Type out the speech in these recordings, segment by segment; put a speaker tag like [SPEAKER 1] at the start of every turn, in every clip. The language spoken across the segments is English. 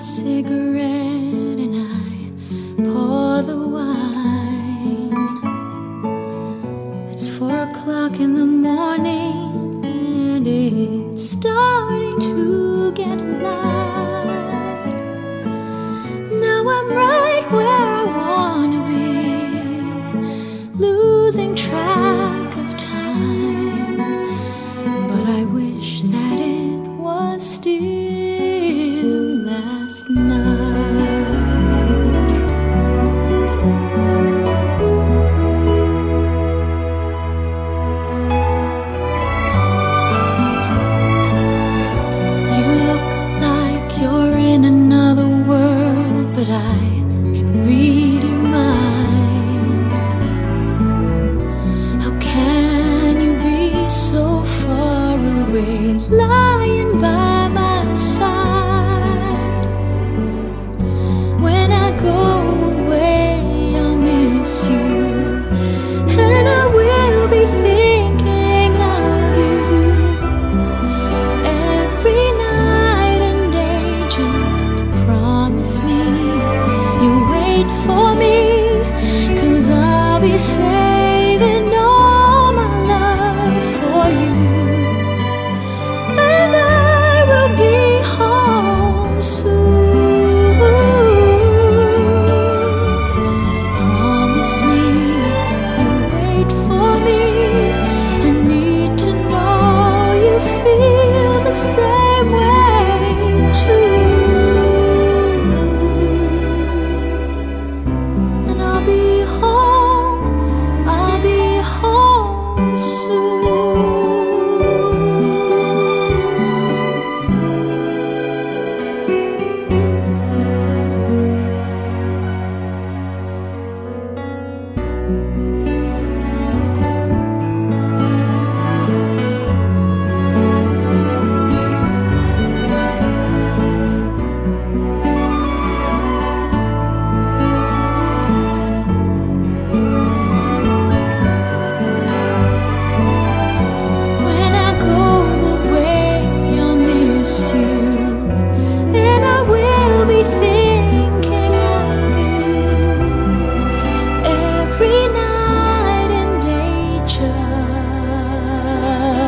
[SPEAKER 1] cigarette and I pour the wine. It's four o'clock in the morning and it's starting to get light. Now I'm right where I wanna be, losing track of time. But I wish that. so far away, lying by my side. When I go away, I'll miss you, and I will be thinking of you every night and day. Just promise me you'll wait for me, cause I'll be safe.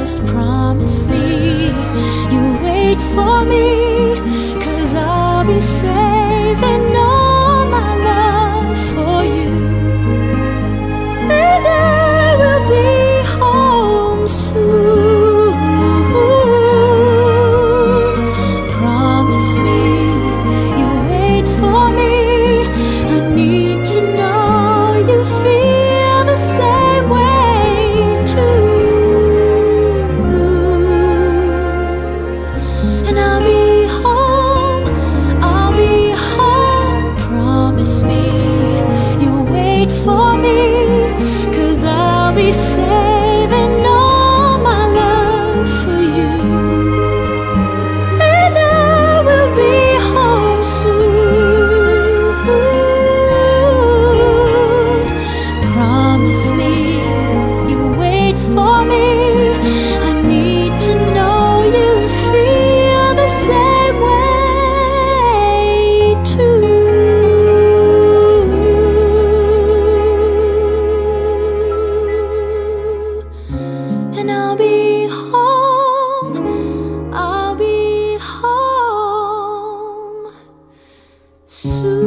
[SPEAKER 1] just promise me you wait for me, cause I'll be safe. say soon.